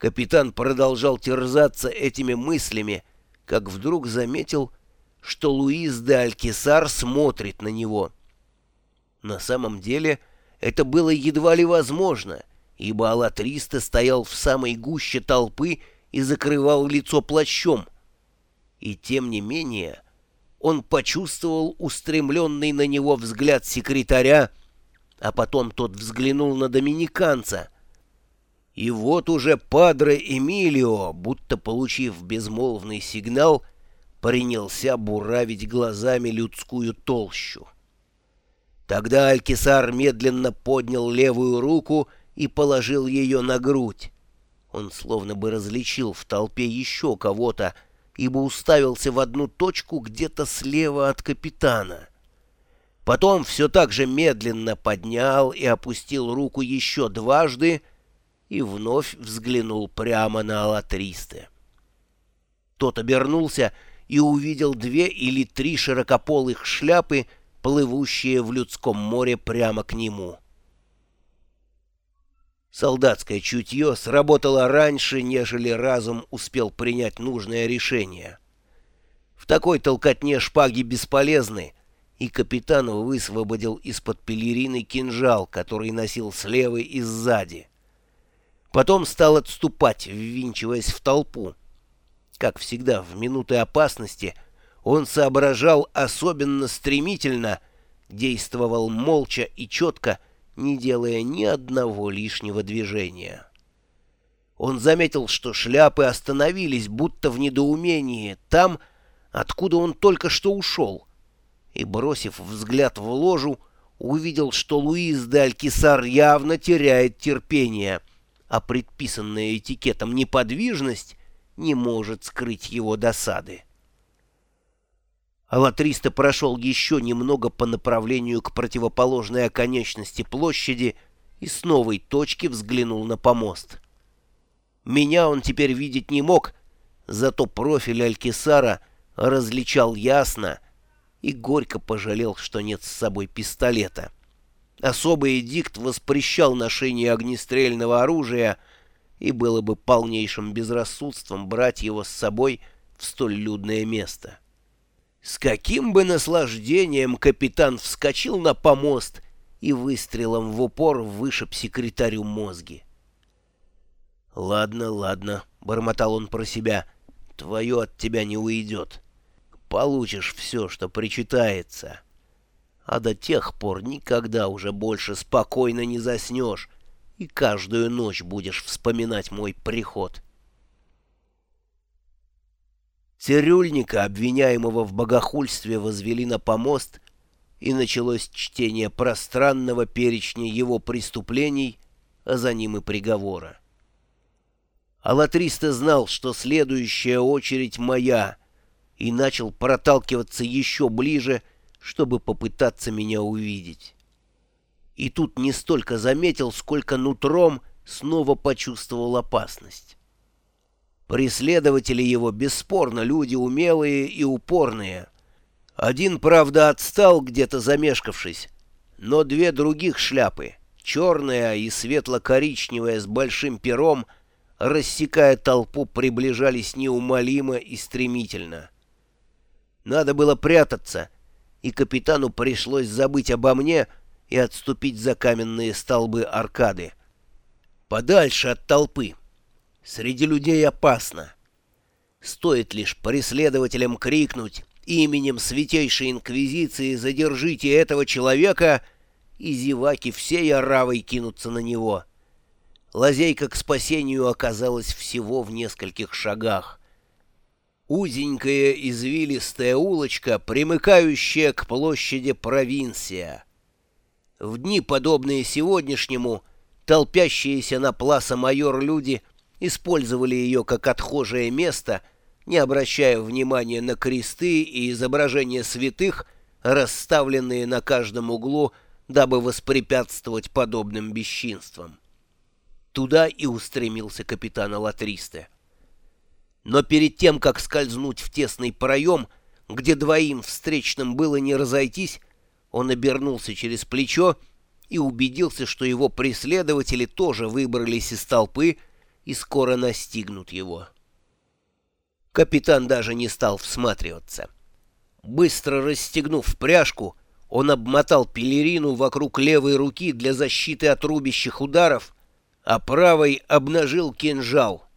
Капитан продолжал терзаться этими мыслями, как вдруг заметил, что Луис де Алькисар смотрит на него. На самом деле это было едва ли возможно, ибо Алатриста стоял в самой гуще толпы и закрывал лицо плащом. И тем не менее он почувствовал устремленный на него взгляд секретаря, а потом тот взглянул на доминиканца — и вот уже Падре Эмилио, будто получив безмолвный сигнал, принялся буравить глазами людскую толщу. Тогда Алькисар медленно поднял левую руку и положил ее на грудь. Он словно бы различил в толпе еще кого-то, ибо уставился в одну точку где-то слева от капитана. Потом все так же медленно поднял и опустил руку еще дважды, и вновь взглянул прямо на Алатристе. Тот обернулся и увидел две или три широкополых шляпы, плывущие в людском море прямо к нему. Солдатское чутье сработало раньше, нежели разум успел принять нужное решение. В такой толкотне шпаги бесполезны, и капитан высвободил из-под пелерины кинжал, который носил слева и сзади. Потом стал отступать, ввинчиваясь в толпу. Как всегда, в минуты опасности он соображал особенно стремительно, действовал молча и четко, не делая ни одного лишнего движения. Он заметил, что шляпы остановились, будто в недоумении, там, откуда он только что ушел, и, бросив взгляд в ложу, увидел, что Луис де Алькисар явно теряет терпение — а предписанная этикетом неподвижность не может скрыть его досады. Алатриста прошел еще немного по направлению к противоположной оконечности площади и с новой точки взглянул на помост. Меня он теперь видеть не мог, зато профиль Алькисара различал ясно и горько пожалел, что нет с собой пистолета. Особый эдикт воспрещал ношение огнестрельного оружия, и было бы полнейшим безрассудством брать его с собой в столь людное место. С каким бы наслаждением капитан вскочил на помост и выстрелом в упор вышиб секретарю мозги. «Ладно, ладно», — бормотал он про себя, — «твое от тебя не уйдет. Получишь все, что причитается» а до тех пор никогда уже больше спокойно не заснешь, и каждую ночь будешь вспоминать мой приход. Цирюльника, обвиняемого в богохульстве, возвели на помост, и началось чтение пространного перечня его преступлений, а за ним и приговора. Алатриста знал, что следующая очередь моя, и начал проталкиваться еще ближе, чтобы попытаться меня увидеть. И тут не столько заметил, сколько нутром снова почувствовал опасность. Преследователи его, бесспорно, люди умелые и упорные. Один, правда, отстал, где-то замешкавшись, но две других шляпы, черная и светло-коричневая с большим пером, рассекая толпу, приближались неумолимо и стремительно. Надо было прятаться — и капитану пришлось забыть обо мне и отступить за каменные столбы аркады. Подальше от толпы. Среди людей опасно. Стоит лишь преследователям крикнуть именем Святейшей Инквизиции «Задержите этого человека!» и зеваки всей оравой кинутся на него. Лазейка к спасению оказалась всего в нескольких шагах узенькая извилистая улочка, примыкающая к площади провинция. В дни, подобные сегодняшнему, толпящиеся на Пласа Майор люди использовали ее как отхожее место, не обращая внимания на кресты и изображения святых, расставленные на каждом углу, дабы воспрепятствовать подобным бесчинствам. Туда и устремился капитан Алатристе. Но перед тем, как скользнуть в тесный проем, где двоим встречным было не разойтись, он обернулся через плечо и убедился, что его преследователи тоже выбрались из толпы и скоро настигнут его. Капитан даже не стал всматриваться. Быстро расстегнув пряжку, он обмотал пелерину вокруг левой руки для защиты от рубящих ударов, а правой обнажил кинжал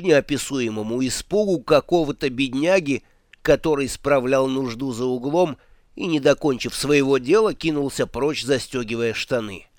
неописуемому испугу какого-то бедняги, который справлял нужду за углом и, не докончив своего дела, кинулся прочь, застегивая штаны.